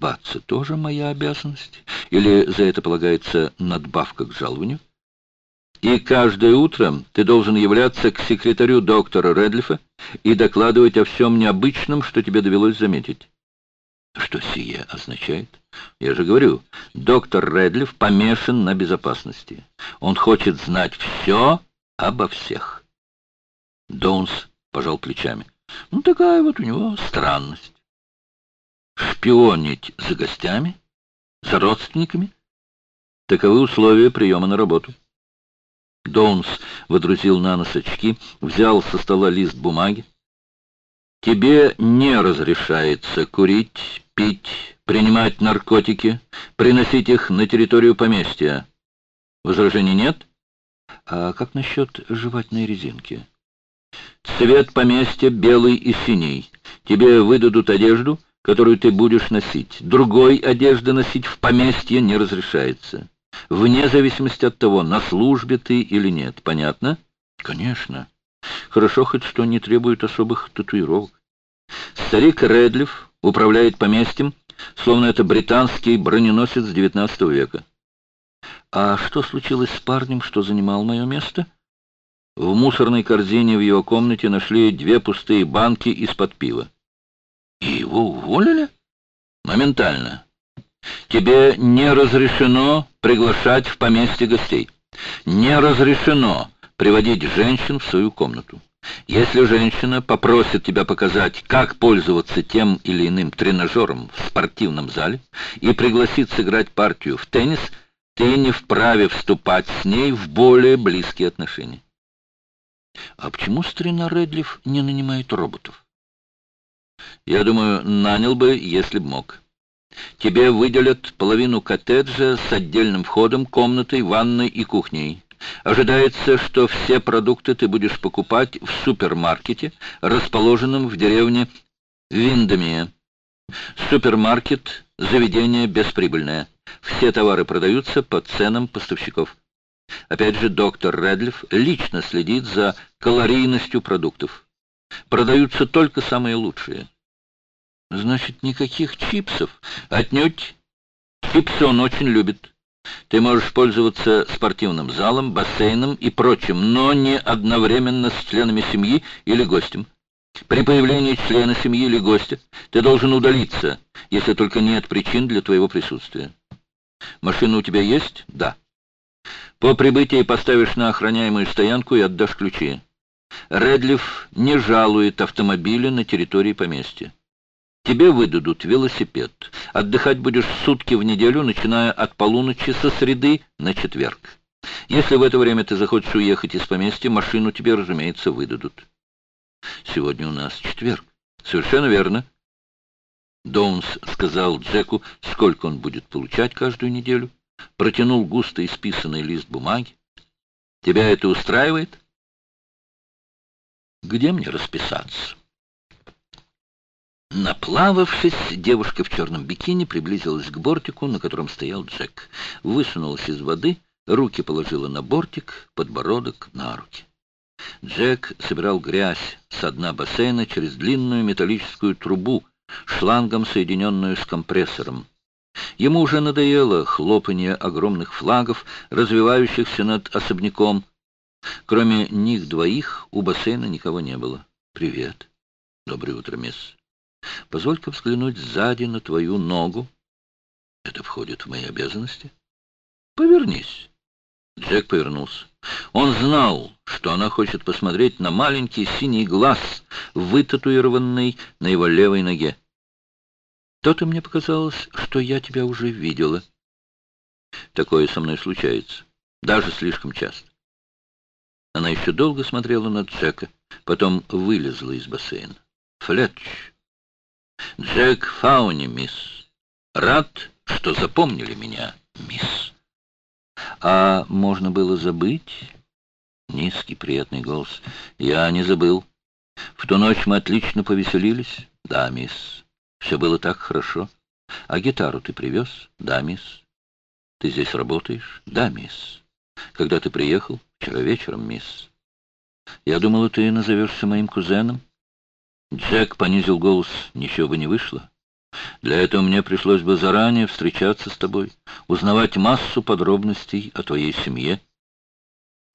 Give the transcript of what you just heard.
улыбаться тоже моя обязанность? Или за это полагается надбавка к жалованию? И каждое утро ты должен являться к секретарю доктора Редлифа и докладывать о всем необычном, что тебе довелось заметить. Что сие означает? Я же говорю, доктор Редлиф помешан на безопасности. Он хочет знать все обо всех. Доунс пожал плечами. Ну, такая вот у него странность. Шпионить за гостями? За родственниками? Таковы условия приема на работу. Доунс водрузил на нос очки, взял со стола лист бумаги. «Тебе не разрешается курить, пить, принимать наркотики, приносить их на территорию поместья. Возражений нет? А как насчет жевательной резинки? Цвет поместья белый и синий. Тебе выдадут одежду, которую ты будешь носить. Другой одежды носить в поместье не разрешается. Вне зависимости от того, на службе ты или нет. Понятно? Конечно. Хорошо хоть что не требует особых татуировок. Старик Редлиф управляет поместьем, словно это британский броненосец XIX века. А что случилось с парнем, что занимал мое место? В мусорной корзине в его комнате нашли две пустые банки из-под пива. Уволили? Моментально. Тебе не разрешено приглашать в поместье гостей. Не разрешено приводить женщин в свою комнату. Если женщина попросит тебя показать, как пользоваться тем или иным тренажером в спортивном зале и пригласит сыграть партию в теннис, ты не вправе вступать с ней в более близкие отношения. А почему старина Редлиф не нанимает роботов? Я думаю, нанял бы, если б мог. Тебе выделят половину коттеджа с отдельным входом, комнатой, ванной и кухней. Ожидается, что все продукты ты будешь покупать в супермаркете, расположенном в деревне Виндемия. Супермаркет – заведение бесприбыльное. Все товары продаются по ценам поставщиков. Опять же, доктор Редлиф лично следит за калорийностью продуктов. Продаются только самые лучшие. Значит, никаких чипсов. Отнюдь. Чипсы он очень любит. Ты можешь пользоваться спортивным залом, бассейном и прочим, но не одновременно с членами семьи или гостем. При появлении члена семьи или гостя ты должен удалиться, если только нет причин для твоего присутствия. Машина у тебя есть? Да. По прибытии поставишь на охраняемую стоянку и отдашь ключи. Редлиф не жалует автомобили на территории поместья. Тебе выдадут велосипед. Отдыхать будешь сутки в неделю, начиная от полуночи со среды на четверг. Если в это время ты захочешь уехать из поместья, машину тебе, разумеется, выдадут. Сегодня у нас четверг. Совершенно верно. Доунс сказал Джеку, сколько он будет получать каждую неделю. Протянул густо исписанный лист бумаги. Тебя это устраивает? Где мне расписаться? Наплававшись, девушка в черном бикини приблизилась к бортику, на котором стоял Джек. Высунулась из воды, руки положила на бортик, подбородок на руки. Джек собирал грязь с дна бассейна через длинную металлическую трубу, шлангом соединенную с компрессором. Ему уже надоело хлопанье огромных флагов, развивающихся над особняком. Кроме них двоих у бассейна никого не было. «Привет. Доброе утро, мисс». Позволь-ка взглянуть сзади на твою ногу. Это входит в мои обязанности. Повернись. Джек повернулся. Он знал, что она хочет посмотреть на маленький синий глаз, вытатуированный на его левой ноге. То-то мне показалось, что я тебя уже видела. Такое со мной случается, даже слишком часто. Она еще долго смотрела на Джека, потом вылезла из бассейна. Флетч, Джек Фауни, мисс. Рад, что запомнили меня, мисс. А можно было забыть? Низкий приятный голос. Я не забыл. В ту ночь мы отлично повеселились. Да, мисс. Все было так хорошо. А гитару ты привез? Да, мисс. Ты здесь работаешь? Да, мисс. Когда ты приехал? Вчера вечером, мисс. Я думала, ты назовешься моим кузеном. Джек понизил голос. Ничего бы не вышло. Для этого мне пришлось бы заранее встречаться с тобой, узнавать массу подробностей о твоей семье.